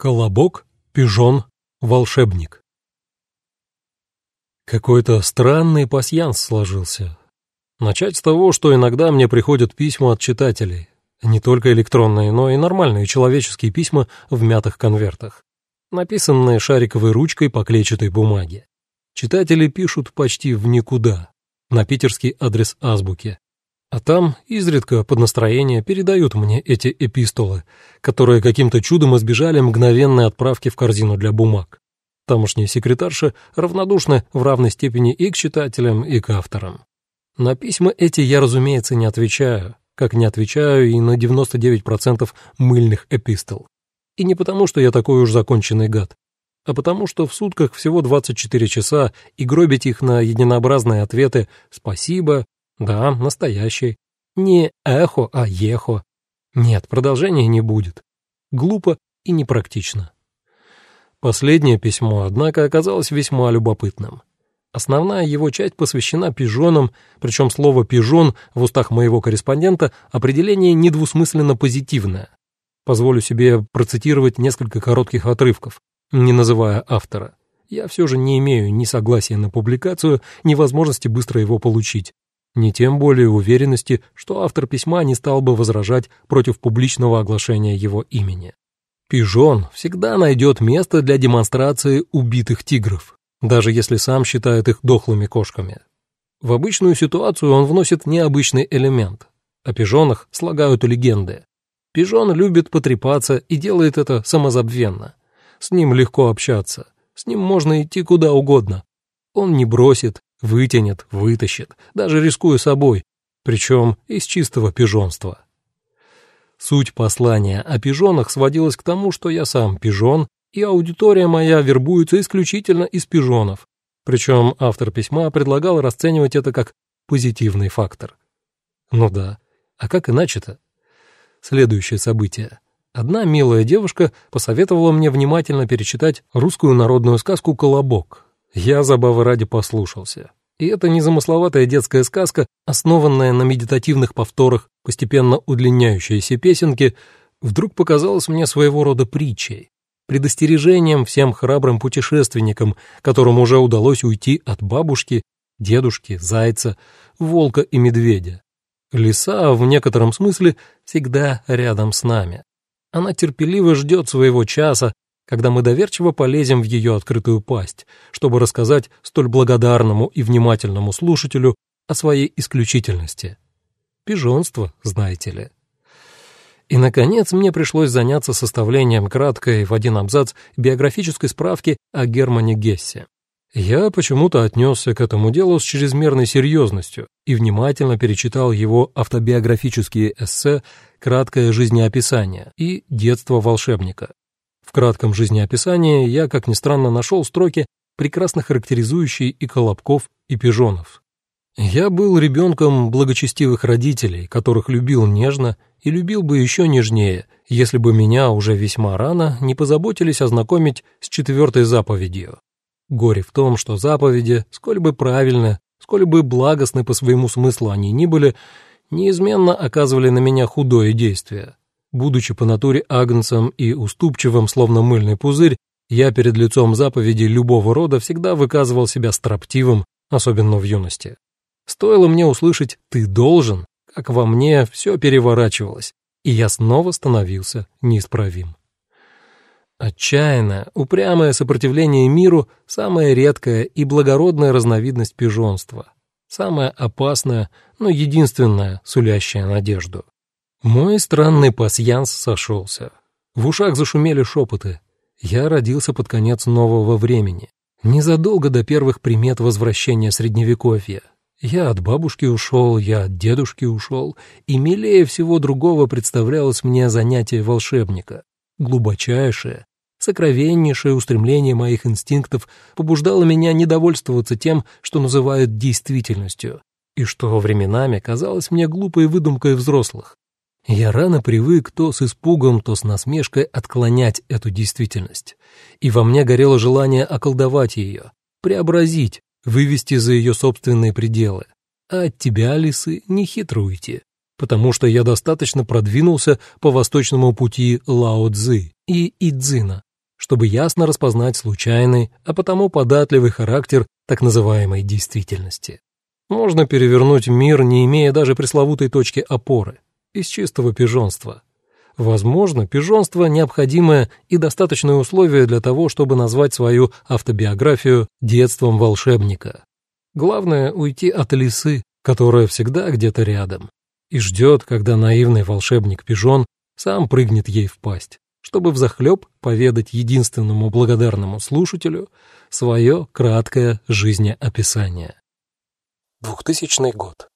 Колобок, пижон, волшебник. Какой-то странный пасьянс сложился. Начать с того, что иногда мне приходят письма от читателей. Не только электронные, но и нормальные человеческие письма в мятых конвертах. Написанные шариковой ручкой по клетчатой бумаге. Читатели пишут почти в никуда, на питерский адрес азбуки. А там изредка под настроение передают мне эти эпистолы, которые каким-то чудом избежали мгновенной отправки в корзину для бумаг. Тамошние секретарши равнодушны в равной степени и к читателям, и к авторам. На письма эти я, разумеется, не отвечаю, как не отвечаю и на 99% мыльных эпистол. И не потому, что я такой уж законченный гад, а потому что в сутках всего 24 часа, и гробить их на единообразные ответы «спасибо», да, настоящий. Не эхо, а ехо. Нет, продолжения не будет. Глупо и непрактично. Последнее письмо, однако, оказалось весьма любопытным. Основная его часть посвящена пижонам, причем слово «пижон» в устах моего корреспондента определение недвусмысленно позитивное. Позволю себе процитировать несколько коротких отрывков, не называя автора. Я все же не имею ни согласия на публикацию, ни возможности быстро его получить, ни тем более уверенности, что автор письма не стал бы возражать против публичного оглашения его имени. Пижон всегда найдет место для демонстрации убитых тигров, даже если сам считает их дохлыми кошками. В обычную ситуацию он вносит необычный элемент. О пижонах слагают легенды. Пижон любит потрепаться и делает это самозабвенно. С ним легко общаться, с ним можно идти куда угодно. Он не бросит, Вытянет, вытащит, даже рискуя собой, причем из чистого пижонства. Суть послания о пижонах сводилась к тому, что я сам пижон, и аудитория моя вербуется исключительно из пижонов. Причем автор письма предлагал расценивать это как позитивный фактор. Ну да, а как иначе-то? Следующее событие. Одна милая девушка посоветовала мне внимательно перечитать русскую народную сказку «Колобок», я забавы ради послушался. И эта незамысловатая детская сказка, основанная на медитативных повторах, постепенно удлиняющиеся песенки, вдруг показалась мне своего рода притчей, предостережением всем храбрым путешественникам, которым уже удалось уйти от бабушки, дедушки, зайца, волка и медведя. Лиса в некотором смысле всегда рядом с нами. Она терпеливо ждет своего часа, когда мы доверчиво полезем в ее открытую пасть, чтобы рассказать столь благодарному и внимательному слушателю о своей исключительности. Пижонство, знаете ли. И, наконец, мне пришлось заняться составлением краткой в один абзац биографической справки о Германе Гессе. Я почему-то отнесся к этому делу с чрезмерной серьезностью и внимательно перечитал его автобиографические эссе «Краткое жизнеописание» и «Детство волшебника», в кратком жизнеописании я, как ни странно, нашел строки, прекрасно характеризующие и Колобков, и Пижонов. Я был ребенком благочестивых родителей, которых любил нежно и любил бы еще нежнее, если бы меня уже весьма рано не позаботились ознакомить с четвертой заповедью. Горе в том, что заповеди, сколь бы правильны, сколь бы благостны по своему смыслу они ни были, неизменно оказывали на меня худое действие. Будучи по натуре агнцем и уступчивым, словно мыльный пузырь, я перед лицом заповедей любого рода всегда выказывал себя строптивым, особенно в юности. Стоило мне услышать «ты должен», как во мне все переворачивалось, и я снова становился неисправим. Отчаянное, упрямое сопротивление миру – самая редкая и благородная разновидность пижонства, самая опасная, но единственная, сулящая надежду. Мой странный пасьянс сошелся. В ушах зашумели шепоты. Я родился под конец нового времени, незадолго до первых примет возвращения Средневековья. Я от бабушки ушел, я от дедушки ушел, и милее всего другого представлялось мне занятие волшебника. Глубочайшее, сокровеннейшее устремление моих инстинктов побуждало меня недовольствоваться тем, что называют действительностью, и что временами казалось мне глупой выдумкой взрослых. Я рано привык то с испугом, то с насмешкой отклонять эту действительность. И во мне горело желание околдовать ее, преобразить, вывести за ее собственные пределы. А от тебя, лисы, не хитро уйти, потому что я достаточно продвинулся по восточному пути Лао Цзы и Идзина, чтобы ясно распознать случайный, а потому податливый характер так называемой действительности. Можно перевернуть мир, не имея даже пресловутой точки опоры, из чистого пижонства. Возможно, пижонство – необходимое и достаточное условие для того, чтобы назвать свою автобиографию детством волшебника. Главное – уйти от лисы, которая всегда где-то рядом, и ждет, когда наивный волшебник-пижон сам прыгнет ей в пасть, чтобы взахлеб поведать единственному благодарному слушателю свое краткое жизнеописание. 2000 год.